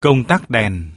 Công tắc đèn.